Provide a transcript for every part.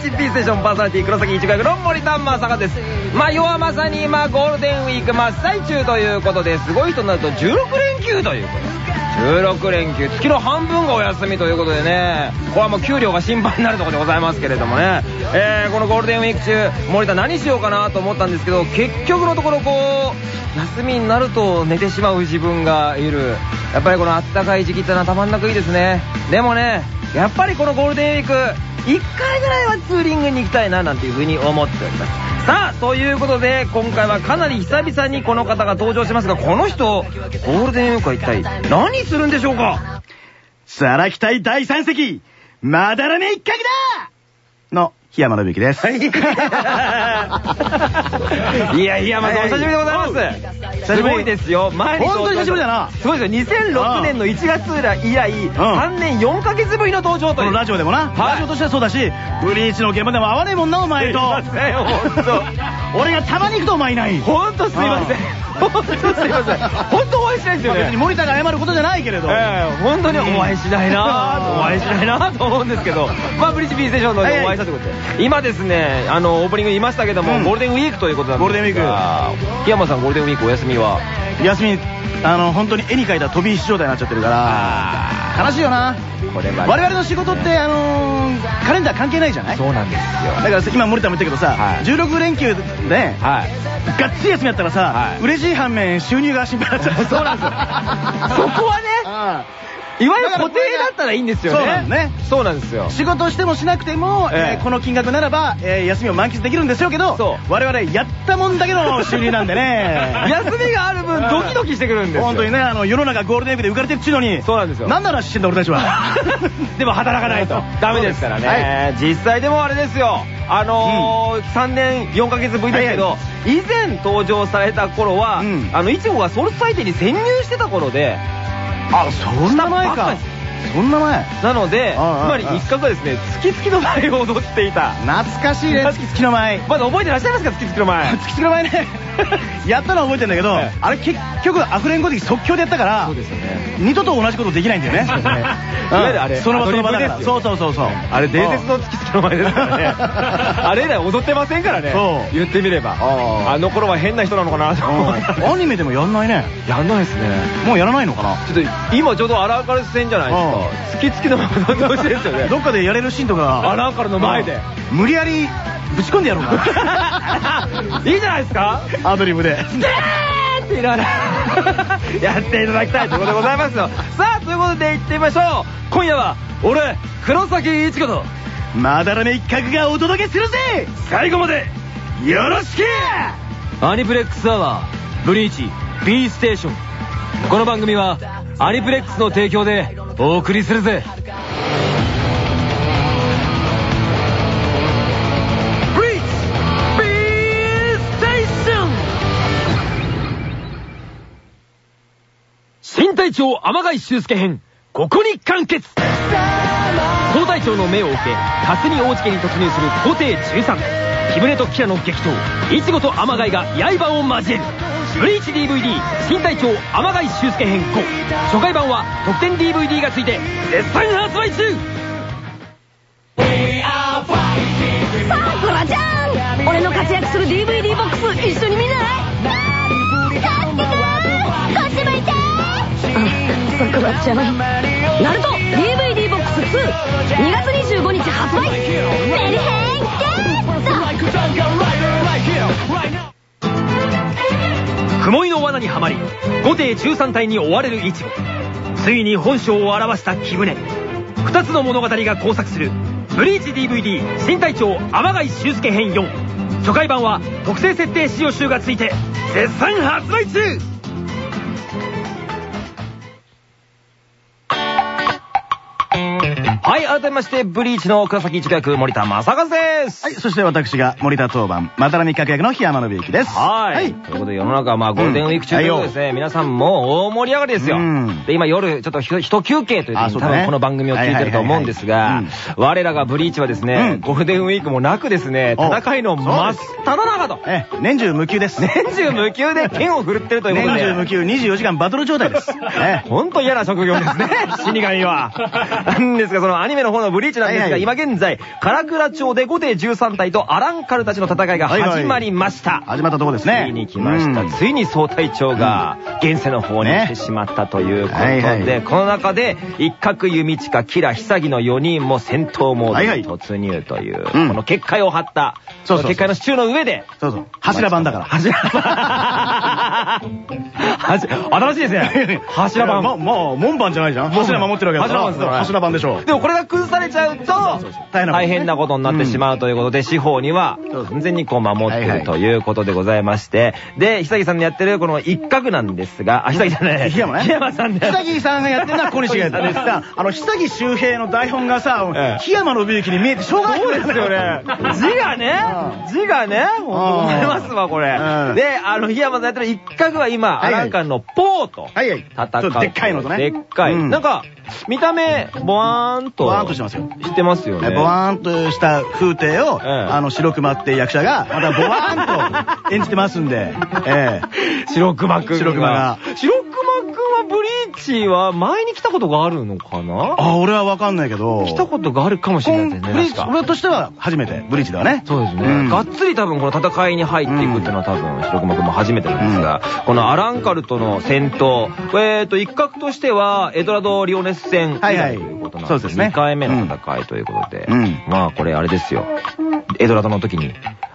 クスアワーブリッジ P ステーションパーソナリティ黒崎一学の森田正和です。まあ、要はまさに今ゴールデンウィーク真っ最中ということで、すごい人になると16連休ということです。16連休、月の半分がお休みということでね、これはもう給料が心配になるところでございますけれどもね、えー、このゴールデンウィーク中、森田何しようかなと思ったんですけど、結局のところこう、休みになると寝てしまう自分がいる。やっぱりこのあったかい時期ってのはたまんなくいいですね。でもね、やっぱりこのゴールデンウィーク、1回ぐらいはツーリングに行きたいななんていうふうに思っております。さあ、ということで、今回はかなり久々にこの方が登場しますが、この人、ゴールデンウィークは一体何するんでしょうか？さらき隊第3席、まだらめ一角だ、檜山信之です。はい。いや、檜山さん、お久しぶりでございます。すごいですよ。前に。本当に久しぶりだな。すごいですよ。2006年の1月以来、3年4ヶ月ぶりの登場という。このラジオでもな。ラジオとしてはそうだし、ブリーチの現場でも会わねえもんな、お前と。俺がたまに行くとお前いない。ほんとすいません。本当すいません。本当お会いしないですよね。別に森田が謝ることじゃないけれど。ええ、本当にお会いしないなお会いしないなと思うんですけど、まあ、ブリッジ B ステーションのお会いしたってことで。今ですね、あの、オープニング言いましたけども、ゴールデンウィークということなんですゴールデンウィーク。檜山さん、ゴールデンウィークお休みは？休み、あの、本当に絵に描いた飛び石状態になっちゃってるから、悲しいよな。これ我々の仕事って、あのカレンダー関係ないじゃない？そうなんですよ。だから今森田も言ったけどさ、16連休で、がっつり休みやったらさ、嬉しい反面収入が心配になっちゃう。そうなんですよ。そこはね、いわゆる固定だったらいいんですよね。そうなんね。そうなんですよ。仕事してもしなくても、えこの金額ならば、え休みを満喫できるんですよけど、我々やったもんだけの収入なんでね。休みがある分ドキドキしてくるんですよ。本当にね、あの、世の中ゴールデンウィークで浮かれてるっちゅうのに、そうなんですよ。なんならしてんだ俺たちは。でも働かないと。ダメですからね。実際でもあれですよ。あの3年4ヶ月ぶりですけど、以前登場された頃は、あの、いちごがソルスサイテに潜入してた頃で、あ、そんな前か。そんな前なので、つまり一角はですね、月々の前を踊っていた。懐かしいね、月々の前。まだ覚えてらっしゃいますか、月々の前。月々の前ね。やったのは覚えてんだけど、あれ結局アフレンゴ的即興でやったから、そうですよね。二度と同じことできないんだよね。その場その場だから。そうそうそうそう。あれ、伝説の月々の前ですからね。あれ以来踊ってませんからね。言ってみれば。あの頃は変な人なのかなと思アニメでもやんないね。やんないですね。もうやらないのかな？ちょっと、今ちょうど荒川戦じゃないですか。月々の前踊ってほしいですよね。どっかでやれるシーンとか。荒川の前で。無理やりぶち込んでやろうか。いいじゃないですかアドリブで。って言いながら やっていただきたいとことでございますよ。さあ、ということで行ってみましょう。今夜は、俺、黒崎一子と、まだらめ一角がお届けするぜ最後まで、よろしくアニプレックスアワー、ブリーチ、B ステーション。この番組は、アニプレックスの提供でお送りするぜ。隊長天貝修介編、ここに完結。総隊長の命を受け、霞大地家に突入する皇帝13。木舟とキラの激闘、イチゴと天貝が刃を交える。ブリーチ DVD 新隊長天貝修介編5初回版は特典 DVD がついて絶賛発売中。さあコラちゃん。俺の活躍する DVD ボックス一緒に見な。さくらちゃんナルト DVD ボックス22月25日発売。メリヘンゲット雲井の罠にはまり後手13体に追われるイチゴついに本性を表した木舟2つの物語が交錯する。ブリーチ DVD 新隊長天貝修介編4初回版は特製設定使用集がついて絶賛発売中はい、改めまして、ブリーチの倉崎一役、森田正和です。はい、そして私が森田当番、またらみかく役の檜山信之です。はい。はい。ということで、世の中はまあ、ゴールデンウィーク中ということですね、皆さんも大盛り上がりですよ。で、今夜、ちょっと一休憩という多分この番組を聞いてると思うんですが、我らがブリーチはですね、ゴールデンウィークもなくですね、戦いの真っ只中と。え、年中無休です。年中無休で剣を振るってるということで。年中無休24時間バトル状態です。ほんと嫌な職業ですね、死神は。なんですが、そのアニメの方のブリーチなんですが、はい今現在、唐倉町で5帝13体とアランカルたちの戦いが始まりました。始まったとこですね。ついに来ました。うんついに総隊長が現世の方に来てしまったということで、この中で一角弓近、キラ、久木の4人も戦闘モードに突入という、うんこの結界を張った、そうそうそう結界の支柱の上で、そうそう。柱版だから。柱はじ新しいですね。柱版。ま、まあ、門番じゃないじゃん。柱守ってるわけだから。柱版です柱版でしょ。でもこれが崩されちゃうと大変なことになってしまうということで、司法には完全にこう守ってるということでございまして、で、久木さんのやってるこの一角なんですが、あ、久木じゃない。檜山ね。檜山さんで。久木さんがやってるのは小西がやってるん ですさ、あの、久木周平の台本がさ、ええ檜山信之に見えてしょうがないですよね。字がねう、字がね、ほんと思いますわ、これうん。で、あの、檜山さんやってる一角は今、アランカンのポーと。戦う。でっかいのとね。でっかい。うんなんか、見た目、ボワーンと。ボワーンとしてますよ知ってますよね。ねボワーンとした風景を、ええあの、白熊って役者が、またボワーンと演じてますんで、え白熊くん白熊が。白ブリーチは前に来たことがあるのかなあ、俺はわかんないけど、来たことがあるかもしれないですね。ブリ、俺としては初めて、ブリーチではね。そうですね、うんがっつり多分この戦いに入っていくっていうのは多分白熊くんも初めてなんですが、このアランカルとの戦闘、えっ、と、一角としては、エドラド・リオネス戦以はいはい来ということなんですね2回目の戦いということで、まあこれあれですよ。エドラドの時に、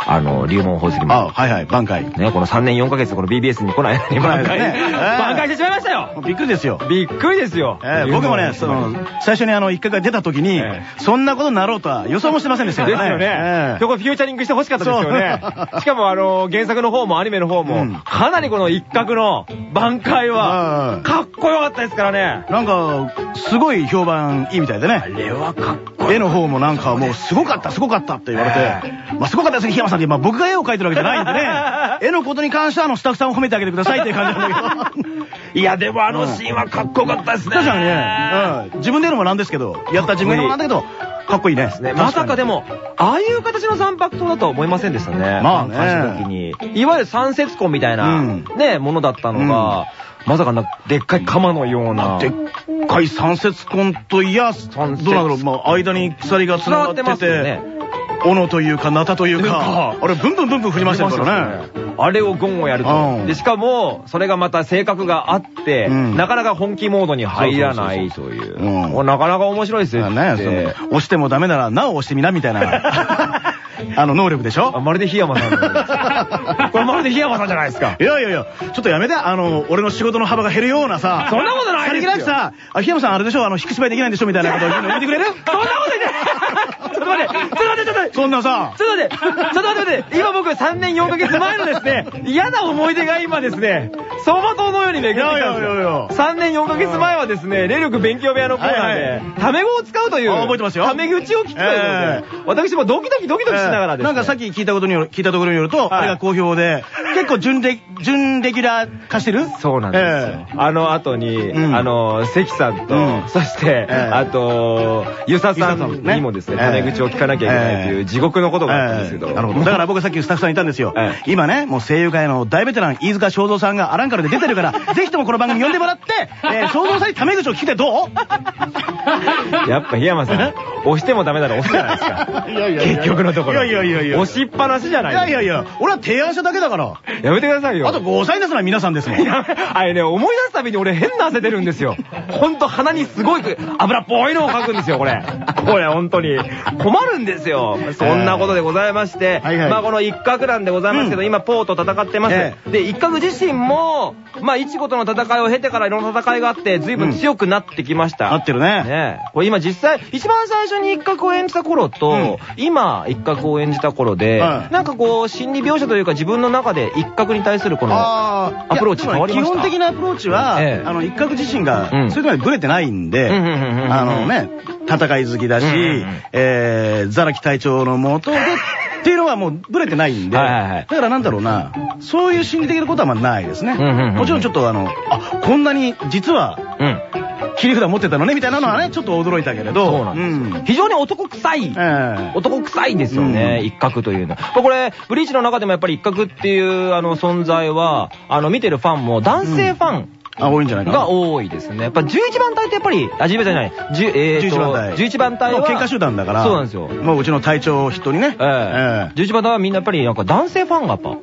あの、竜門宝石あ、も、はいはい、挽回。ね、この3年4ヶ月この BBS に来ないのに挽回、挽回してしまいましたよびっくりですよ。びっくりですよ。ええ僕もね、その、最初にあの、一回が出た時に、えそんなことになろうとは予想もしてませんでしたですよよね。ね。そこフューチャリングしてほしかったですよねしかもあの、原作の方もアニメの方も、うんかなりこの一角の挽回はうん、かっこよかったですからね。なんか、すごい評判いいみたいでね。れはかっこ絵の方もなんかもうすごかった、すごかったって言われて、まあすごかったですね、檜山さんって、まあ僕が絵を描いてるわけじゃないんでね、絵のことに関してはあのスタッフさんを褒めてあげてくださいっていう感じなんだけど。いや、でもあのシーンはかっこよかったですね。確かにね、うん、自分で言うのもなんですけど、やった自分でもなんだけど、かっこいいね。ね、まさかでも、ああいう形の三白刀だとは思いませんでしたね。まあね。いわゆる三節痕みたいな、うんね、ものだったのが、まさかな、でっかい鎌のような。でっかい三節痕といや、どうなんだろう、まあ間に鎖が繋がって繋がっててね、斧というか、ナタというかか、あれ、ブンブンブンブン振りましたからね。あれをゴンをやると。うん。で、しかも、それがまた性格があって、うん。なかなか本気モードに入らないという。なかなか面白いですよね、押してもダメなら、なお押してみな、みたいな、あの、能力でしあょまるで檜山さんだ これまるで檜山さんじゃないですか。いやいやいや、ちょっとやめて、あの、俺の仕事の幅が減るようなさ、そんなことないですよ。さりげなくさ、あ、檜山さんあれでしょ、あの、引く芝居できないんでしょ？みたいなことを言うのやめてくれる？そんなこと言ってと待って、ちょっと待って、ちょっと待って。そんなさ、ちょっと待って、ちょっと待って待って、今僕3年4ヶ月前のですね、嫌な思い出が今ですね、走馬灯のように巡ってきたんですよ。や3年4ヶ月前はですね、霊力勉強部屋のコーナーはいで、タメ語を使うという、あ覚えてますよ。タメ口を聞くということで、私もドキドキドキドキしながらですね。なんかさっき聞いたことによる、聞いたところによると、はいあれが好評で、結構準レ、ギュラー化してる？そうなんですよ。あの後に、うん。あの、関さんと、うん。そして、ええ。あと、ゆささんにもですね。タメ口を聞かなきゃいけないという地獄のことがあったんですけど。ええなるほど。だから僕さっきスタッフさんに言ったんですよ。ええ今ね、もう声優界の大ベテラン、飯塚正蔵さんがアランカルで出てるから、ぜひともこの番組呼んでもらって、えー、正蔵さんにタメ口を聞いてどう？やっぱ檜山さん、押してもダメなら押すじゃないですか。いやいやいや結局のところ。いやいやいやいや押しっぱなしじゃないいいやいやいや、俺は提案しただけだから。やめてくださいよ。あと5歳ですのは皆さんですもん。あれね、思い出すたびに俺変な汗出るんですよ。ほんと鼻にすごい油っぽいのを描くんですよ、これ。これ、ほんとに。困るんですよ。そんなことでございまして、まあこの一角なんでございますけど、うん。今ポーと戦ってます。えで、一角自身も、まあ、イチゴとの戦いを経てからいろんな戦いがあって、随分強くなってきました。合ってるね。これ今実際、一番最初に一角を演じた頃と、うん。今一角を演じた頃で、はいなんかこう、心理描写というか自分の中で一角に対するこの、アプローチ変わりました？基本的なアプローチは、ええ。あの、一角自身が、うん。それまでブレてないんで、あのね、戦い好きだし、うんうんうんえー、ザラキ隊長のもとで、っていうのはもうブレてないんで、だからなんだろうな、そういう心理的なことはまあないですね。もちろんちょっとあの、あ、こんなに実はうん。切り札持ってたのね、みたいなのはね、ちょっと驚いたけれど、そうなんです非常に男臭い。ええ男臭いですよね、うん一角というのは。まあこれ、ブリーチの中でもやっぱり一角っていうあの存在は、あの見てるファンも男性ファンあ、多いんじゃないかな。が多いですね。やっぱ11番隊ってやっぱり、あ、11番隊じゃない、10えーと11番隊。11番隊は。喧嘩集団だから。そうなんですよ。もううちの隊長筆頭にね。ええ11番隊はみんなやっぱりなんか男性ファンがやっぱ。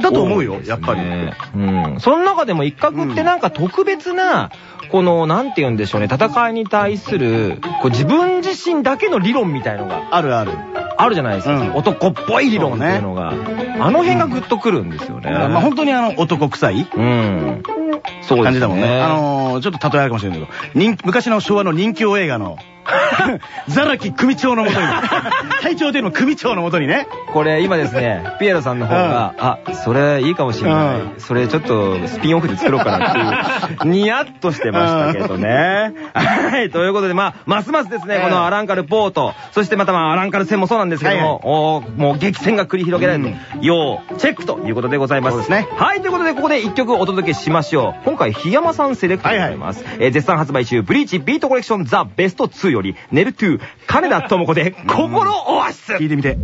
だと思うよやっぱりうん。その中でも一角ってなんか特別な、この、なんて言うんでしょうね、戦いに対する、こう自分自身だけの理論みたいのがあるある。あるじゃないですか。うん男っぽい理論っていうのが。あの辺がグッとくるんですよね。まあ本当にあの男臭いうん。そうですね。感じだもんね。あのー、ちょっと例えあるかもしれないけど、人昔の昭和の人気映画の、ザラキ組長のもとに、隊長での組長のもとにね、これ今ですね、ピエロさんの方が、あ、それいいかもしれない。うんそれちょっとスピンオフで作ろうかなっていう、ニヤッとしてましたけどね。はい、ということで、まあ、ますますですね、うんこのアランカルポート、そしてまたまあ、アランカル戦もそうなんですけども、おーもう激戦が繰り広げられる、要チェックということでございます。そうですねはい、ということで、ここで一曲お届けしましょう。今回、檜山さんセレクトでございます。えー絶賛発売中、ブリーチビートコレクションザ・ベスト2より、ネルトゥ、金田智子で、心オアシス聞いてみて。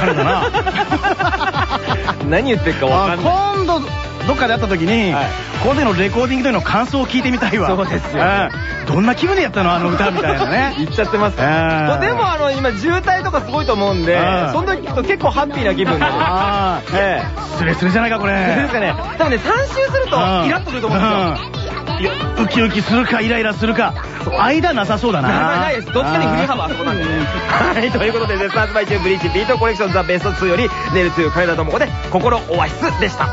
彼だな。何言ってるかわかあんない。今度、どっかで会った時に、はいここでのレコーディングでの感想を聞いてみたいわ。そうですようんどんな気分でやったのあの歌みたいなね。言っちゃってます。うんでもあの、今渋滞とかすごいと思うんでうん、その時聞くと結構ハッピーな気分で。あーえスレスレじゃないか、これ。え。ですかね。多分ね、3周するとうんイラッとすると思うんですよ。ウキウキするかイライラするか間なさそうだなないです。どっちかに振り幅はそこなんでね。はい、ということで、絶賛発売中、ブリーチビートコレクションザベスト2より、ネルトゥ金田智子で、心オアシスでした。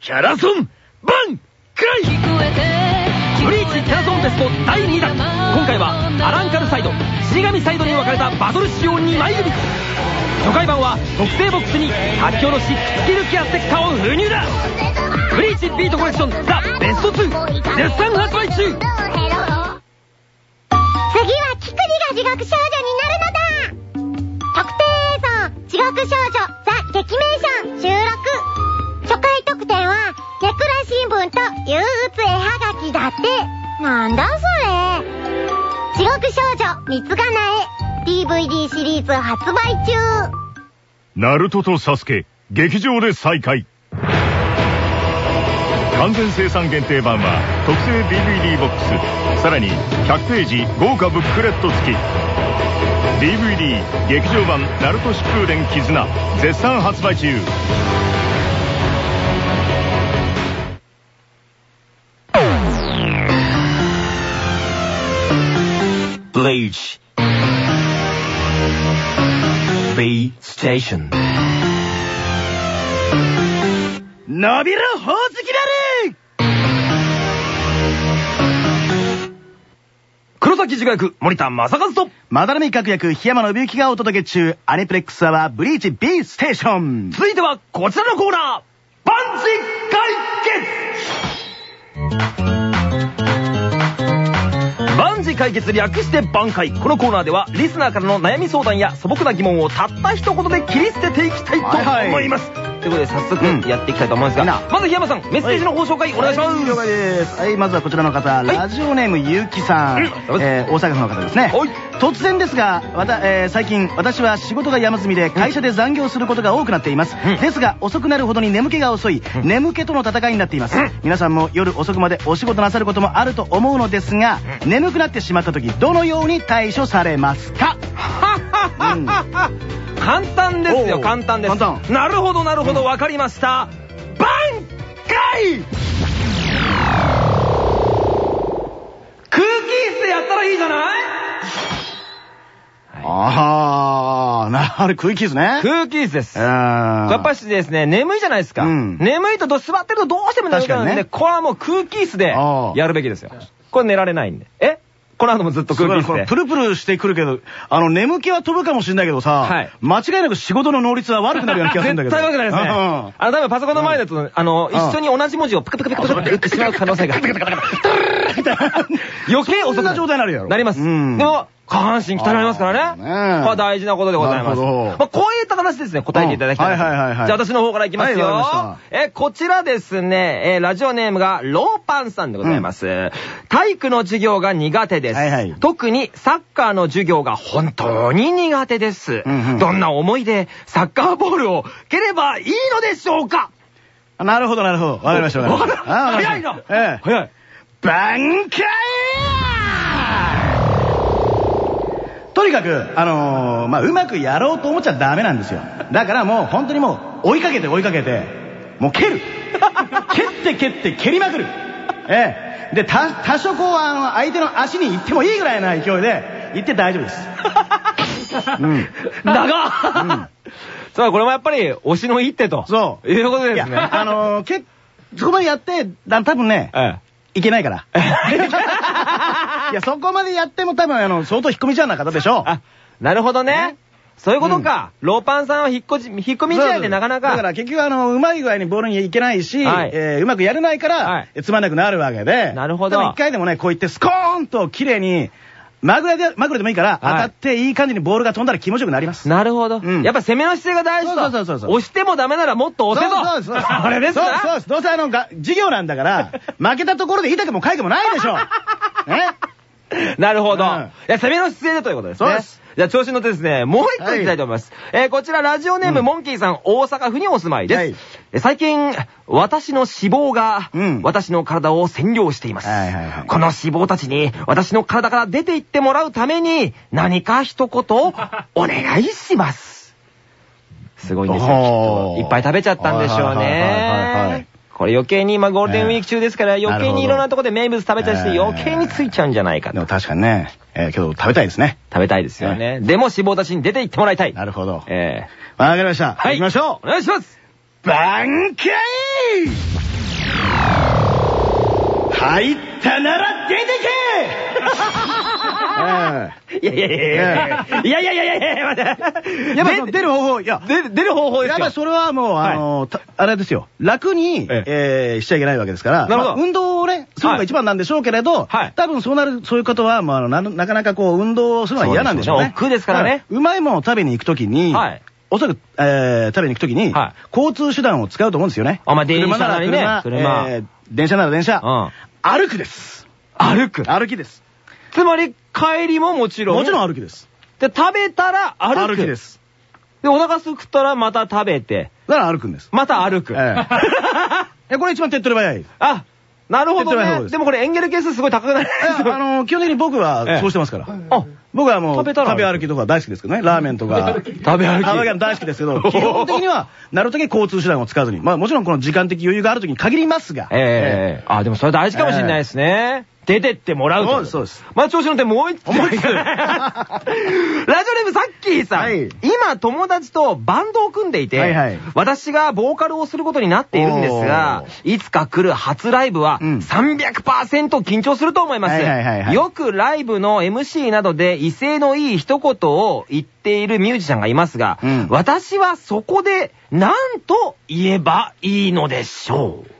キャラソンバンクライブリーチキャラソンテスト第2弾今回はアランカルサイド死神サイドに分かれたバトル仕様2枚組。初回版は特製ボックスに書き下ろし突き抜きアステクタを封入だ。ブリーチビートコレクションザ・ベスト2絶賛発売中。次はキクリが地獄少女になるのだ。特定映像地獄少女ザ・劇名ション収録。初回特典はネクラ新聞と憂鬱絵はがきだって。なんだそれ地獄少女三つがなえ DVD シリーズ発売中ナルトとサスケ、劇場で再会。完全生産限定版は特製 DVD ボックス、さらに100ページ豪華ブックレット付き。DVD 劇場版ナルト疾風伝絆絶賛発売中。Bleach B Station. 伸びろほおずきだれ黒崎自我役森田正和と。まだらみ各役、檜山信之がお届け中、アニプレックスアワーブリーチ B ステーション。続いてはこちらのコーナー。パンチ解決万事解決略して挽回。このコーナーではリスナーからの悩み相談や素朴な疑問をたった一言で切り捨てていきたいと思います、ということで早速うん。やっていきたいと思うんですが、な。まず檜山さんメッセージのご紹介お願いします、了解です。はい、まずはこちらの方、い。ラジオネームゆうきさん、大阪府の方ですね。はい。突然ですが、最近私は仕事が山積みで会社で残業することが多くなっています。うん。ですが遅くなるほどに眠気が遅い、眠気との戦いになっています。うん。皆さんも夜遅くまでお仕事なさることもあると思うのですが、眠くなってしまった時どのように対処されますか？うん簡単ですよ簡単です。簡単。なるほどなるほどわかりました。挽回！空気椅子でやったらいいじゃない？あー、なあれ空気ですね。空気椅子です。ややっぱしですね、眠いじゃないですか。うん。眠いとど座ってるとどうしても眠くなるんで、ね。これはもう空気椅子でああやるべきですよ。これ寝られないんで。え？この後もずっと空気椅子で。プルプルしてくるけど、あの、眠気は飛ぶかもしれないけどさ、はい間違いなく仕事の能率は悪くなるような気がするんだけど。絶対悪くないですね。うんあの、多分パソコンの前だと、あの、一緒に同じ文字をプクプクプクプクって打ってしまう可能性が。余計遅くな状態になるやろなります。うんでも、下半身鍛えられますからね。大事なことでございます。まあ、こういった形ですね、答えていただきたいじゃあ私の方からいきますよ。え、こちらですね、えーラジオネームがローパンさんでございます。体育の授業が苦手です。はいはい特にサッカーの授業が本当に苦手です。どんな思いでサッカーボールを蹴ればいいのでしょうか？なるほど、なるほど。わかりました、わかりました。早いなええ。早い。挽回とにかく、あのーまあ、うまくやろうと思っちゃダメなんですよ。だからもう、本当にもう、追いかけて追いかけて、もう蹴る 蹴って蹴って蹴りまくるええ。で、た、多少こう、あの、相手の足に行ってもいいぐらいな勢いで、行って大丈夫です。うん。長っそう、これもやっぱり推しの一手と。そう。いうことですね。あのー、け、そこまでやって、だ多分ね、えいけないから。いや、そこまでやっても多分、あの、相当引っ込みじゃな方でしょえ。あ、なるほどねね。そういうことか。ローパンさんは引っ込み、引っ込み試合でなかなか。だから結局、あの、うまい具合にボールにいけないし、はいえーうまくやれないから、つまんなくなるわけで。なるほどでも一回でもね、こう言ってスコーンと綺麗に、まぐれで、まぐれでもいいから、当たっていい感じにボールが飛んだら気持ちよくなります。なるほど。うんやっぱ攻めの姿勢が大事と。そうそうそうそう押してもダメならもっと押せと。そうそうそう。あれですな。そうそうです。どうせあの、が授業なんだから、負けたところで痛くもかいくもないでしょ。ね？なるほど。うんいや、攻めの姿勢でということですね。そうですじゃあ、調子に乗ってですね、もう一個いきたいと思います。えーこちら、ラジオネーム、うんモンキーさん、大阪府にお住まいです。最近、私の脂肪が、うん私の体を占領しています。この脂肪たちに、私の体から出て行ってもらうために、何か一言、お願いします。すごいんですよ、きっと。いっぱい食べちゃったんでしょうね。これ余計に今ゴールデンウィーク中ですから、ええ余計にいろんなとこで名物食べたりしてええ余計についちゃうんじゃないかとでも。確かにね、えー、けど食べたいですね。食べたいですよね。でも脂肪たちに出て行ってもらいたい。なるほど。えわかりました。えはい。行きましょう。お願いします挽回！入ったなら出てけ！いやいやいやいやいや。いやいやいやいや待って。出る方法、いや、出出る方法ですよ。やっぱり。それはもう、あの、たあれですよ。楽に、しちゃいけないわけですから、運動をね、するのが一番なんでしょうけれど、はい。多分そうなる、そういう方は、まああのな、なかなかこう、運動をするのは嫌なんでしょうね。ですからね。うまいものを食べに行くときに、はいおそらく、えー食べに行くときに、はい交通手段を使うと思うんですよね。あまあ電車なりね車車えー電車なら電車、うん歩くです。歩く。歩きです。つまり、帰りももちろん。もちろんん。歩きです。で、食べたら歩く。歩きで。す。で、お腹すくったらまた食べて、だから歩くんです。また歩く。ええ えこれ一番手っ取り早い。あ、なるほどね。でもこれエンゲル係数すごい高くなる。いやあの、基本的に僕はそうしてますから。あ、僕はもう、食べ歩きとか大好きですけどね。ラーメンとか。食べ歩き食べ大好きですけど、基本的には、なるだけ交通手段を使わずに。まあもちろんこの時間的余裕がある時に限りますが。ええあ、でもそれ大事かもしれないですね。出てってもらうと。そうです。まあ、調子乗ってもう一つ。もう一つラジオネームさっきーさん。はい今、友達とバンドを組んでいて、はいはい私がボーカルをすることになっているんですが、いつか来る初ライブはうん300%緊張すると思います。よくライブの MC などで威勢のいい一言を言っているミュージシャンがいますが、うん私はそこで何と言えばいいのでしょう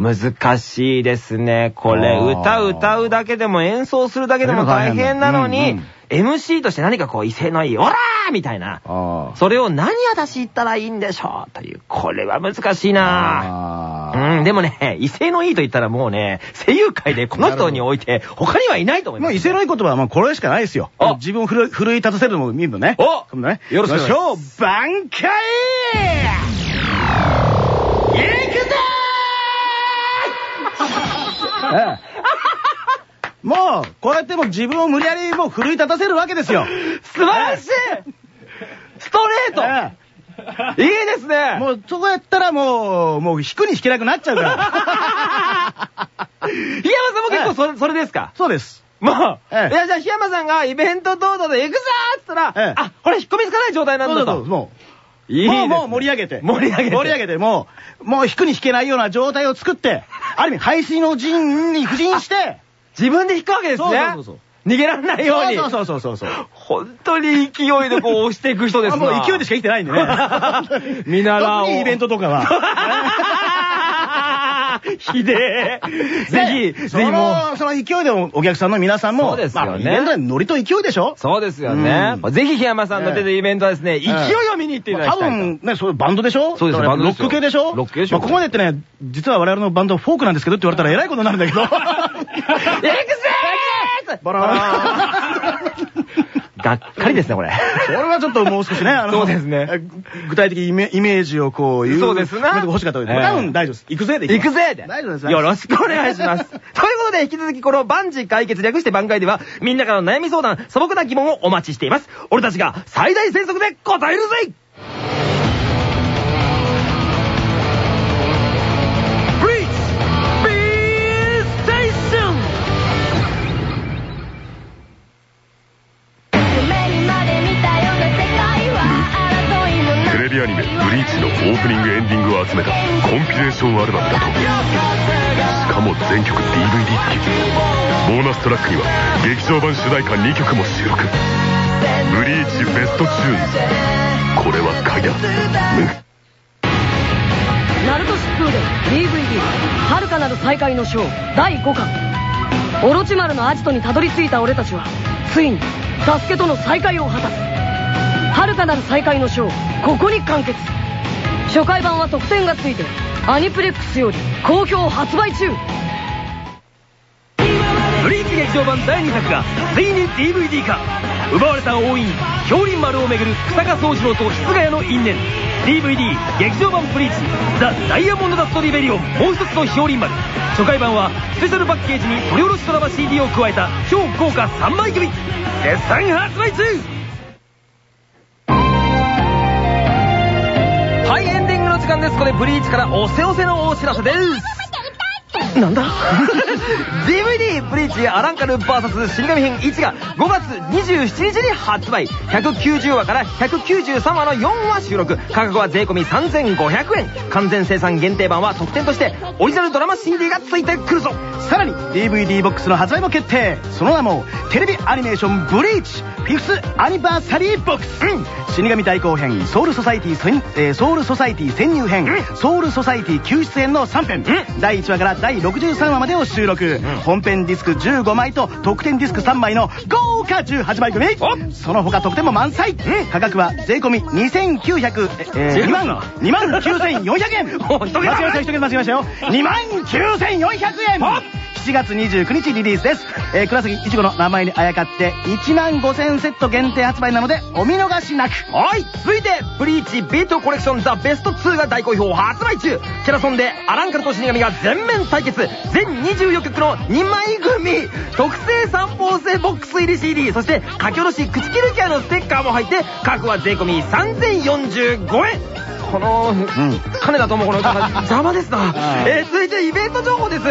難しいですね。これ、歌歌うだけでも演奏するだけでも大変なのに、うんうん MC として何かこう威勢のいい、オラーみたいな。あそれを何私言ったらいいんでしょう？という、これは難しいなあーうん、でもね、威勢のいいと言ったらもうね、声優界でこの人において他にはいないと思います。もう威勢のいい言葉はもうこれしかないですよあ。自分を奮い立たせるのを見るのね。おね。よろしくお願いします行きましょう挽回 もう、こうやってもう自分を無理やりもう奮い立たせるわけですよ。素晴らしい。ストレート。えいいですね。えもう、そこやったらもう、もう引くに引けなくなっちゃうから。檜山さんも結構それ、それですか？そうです。まあ、ええ。いや、じゃあ、檜山さんがイベント等々で行くぞーっつったら、ええ。あ、これ引っ込みつかない状態なんだと。そうそうそうもう、いいですねもう、もう盛り上げて。盛り上げて。盛り上げて、もう、もう引くに引けないような状態を作って、ある意味、排水の陣に布陣して、自分で引くわけですね。そうそうそう逃げられないように。そうそうそうそうそう。本当に勢いでこう押していく人です あな。もう勢いでしか生きてないんでね。見習おう特にイベントとかは。ひでえ。ぜひ、そぜひもう。の、その勢いでお客さんの皆さんも、そうですよね。まあイベントでノリと勢いでしょ？そうですよね。うぜひ檜山さんの出てるイベントはですね、勢いを見に行っていただ多きたいと。分ね、そういうバンドでしょ？そうですバンドロック系でしょ？ロック系でしょ。まあここまでってね、実は我々のバンドフォークなんですけどって言われたら偉いことになるんだけど。エクセーバラーンがっかりですね、これ。これはちょっともう少しね、あの、そうですねえ具体的イメイメージをこう言う。そうですな欲しかった多分大丈夫です。行くぜで行くぜで大丈夫です。よろしくお願いします。ということで、引き続きこの万事解決略して番外では、みんなからの悩み相談、素朴な疑問をお待ちしています。俺たちが最大戦速で答えるぜーションアルバムだとしかも全曲 DVD 付き。ボーナストラックには劇場版主題歌2曲も収録。ブリーチベストチューンこれは買いだナルト疾風伝 DVD「遥かなる再会の章」第5巻。オロチマルのアジトにたどり着いた俺たちはついにサスケとの再会を果たす。遥かなる再会の章ここに完結。初回版は特典がついてアニプレックスより好評発売中。ブリーチ劇場版第2作がついに DVD 化。奪われた王院氷林丸をめぐる草加宗次郎と室ヶ谷の因縁。DVD 劇場版ブリーチザ・ダイヤモンドダストリベリオン。もう一つの氷林丸初回版はスペシャルパッケージに取り下ろしドラマ CD を加えた超豪華3枚組。絶賛発売中間です。ここでブリーチからおせおせのお知らせです。なんだ？DVD ブリーチアランカル VS 死神編1が5月27日に発売。190話から193話の4話収録。価格は税込3500円。完全生産限定版は特典としてオリジナルドラマ CD がついてくるぞ。さらに DVD ボックスの発売も決定。その名もテレビアニメーションブリーチ。フィフスアニバーサリーボックス、死神対抗編ソウルソサイティ潜、えーソウルソサイティ潜入編、ソウルソサイティ救出編の3編、第1話から第63話までを収録、本編ディスク15枚と特典ディスク3枚の豪華18枚組。その他特典も満載、価格は税込2900えー、2万2万9400円。間違えました間違えましたよ。2万9400円7月29日リリースです、えー、倉崎いちごの名前にあやかって1万5000セット限定発売なのでお見逃しなく。はい。続いてブリーチビートコレクションザベスト2が大好評発売中。キャラソンでアランカルと死神が全面対決。全24曲の2枚組。特製三方製ボックス入り CD そして書き下ろし口切るキャラのステッカーも入って価格は税込3045円。この、ん。金田智子の歌が邪魔ですな。えー続いてイベント情報です。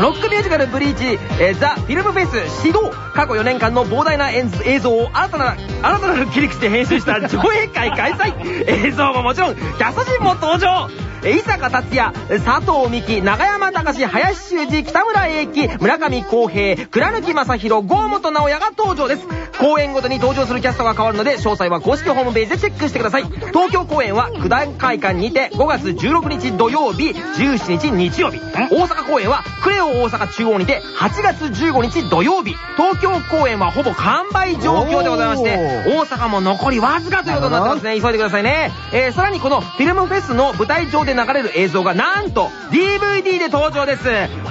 ロックミュージカルブリーチ、えーザ・フィルムフェス始動。過去4年間の膨大な映映像を新たな、新たなる切り口で編集した 上映会開催。映像ももちろん、キャスト陣も登場。えー伊坂達也、佐藤美希、長山隆、林修二、北村英樹、村上康平、倉貫正宏、郷本直也が登場です。公演ごとに登場するキャストが変わるので、詳細は公式ホームページでチェックしてください。東京公演は九段会館にて5月16日土曜日、17日日曜日。大阪公演はクレオ大阪中央にて8月15日土曜日。東京公演はほぼ完売状況でございまして、大阪も残りわずかということになってますね。急いでくださいね。えー、さらにこのフィルムフェスの舞台上で流れる映像がなんと DVD で登場です。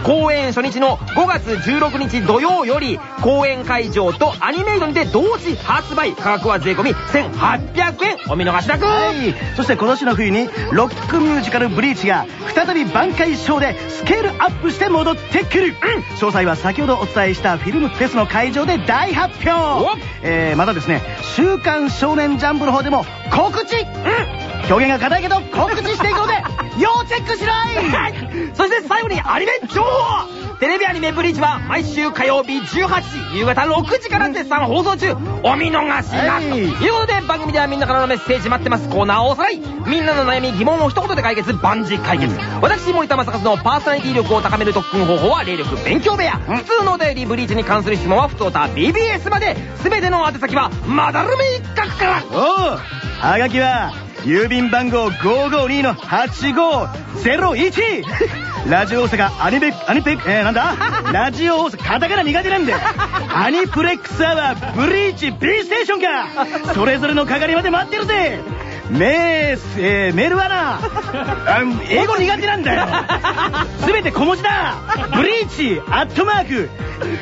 公演初日の5月16日土曜より公演会場とアニメイドにて同時発売。価格は税込み1800円。お見逃しなく。はい。そして今年の冬に、ロックミュージカルブリーチが、再び挽回ショーでスケールアップして戻ってくる。詳細は先ほどお伝えしたフィルムフェスの会場で大発表えー、またですね、週刊少年ジャンプの方でも告知表現が硬いけど告知していこうぜ 要チェックしろいそして最後にアニメ情報テレビアニメブリーチは毎週火曜日18時、夕方6時から絶賛放送中。お見逃しなく。とはい。いうことで番組ではみんなからのメッセージ待ってますコーナーをおさらい。みんなの悩み疑問を一言で解決。万事解決。私森田正和のパーソナリティ力を高める特訓方法は霊力勉強部屋。普通のお便りブリーチに関する質問はふつおた。BBS まで。全ての宛先はまだるめ一角から。おうはがきは郵便番号552-8501 ラジオ大阪アニメアニペえー、なんだ？ラジオ大阪カタカナ苦手なんで。アニプレックスアワーブリーチ B ステーションか。それぞれの係まで待ってるぜ。メース、えー、メールはなあ英語苦手なんだよ。すべて小文字だ。ブリーチアットマーク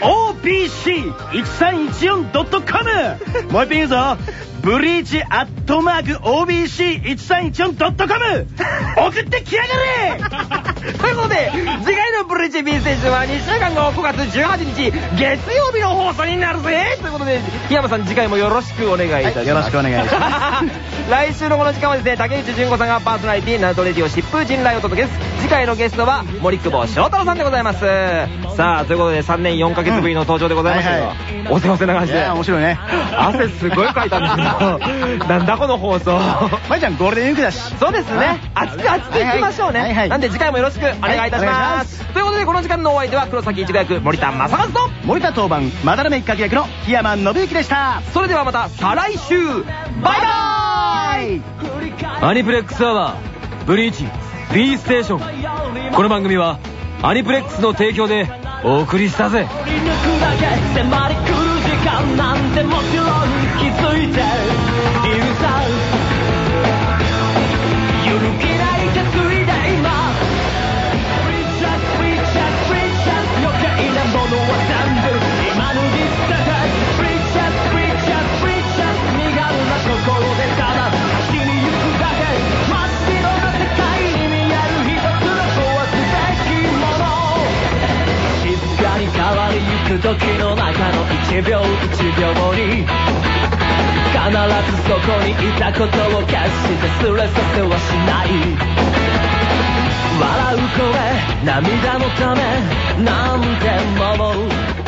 OBC1314.com もう一遍言うぞブリーチアットマーク OBC1314.com 送ってきやがれ ということで、次回のブリーチ B ステーションは2週間後5月18日、月曜日の放送になるぜということで、檜山さん次回もよろしくお願いいたします。はいよろしくお願いします。来週のこの時間はですね、竹内純子さんがパーソナリティ、ナルトレディオ疾風陣来をお届けです。次回のゲストは森久保翔太郎さんでございます。さあ、ということで3年4ヶ月ぶりの登場でございましたが、うんはいおせおせな感じで。いや面白いね汗すごいかいたんですけど、なんだこの放送。まいちゃんゴールデンウィークだし。そうですね。熱く熱くいきましょうね。はいはいなんで次回もよろしくお願いいたしま。す。ということでこの時間のお相手は黒崎一護役森田正和と、森田当番まだらめ一角役の檜山信之でした。それではまた再来週。バイバーイ。アニプレックスアワーブリーチ B ステーション。この番組はアニプレックスの提供でお送りしたぜ時間なんてもちろん気づいているさ揺るぎない。決意で今 ReacherReacherReacher 余計なものは全部今脱ぎ捨てて Preachers, preachers, preachers 身軽な心でただ走りゆくだけ真っ白な世界に見える一つの壊すべきもの静かに変わりゆく時の中の一秒一秒に必ずそこにいたことを決してすれさせはしない。笑う声涙のためなんて守る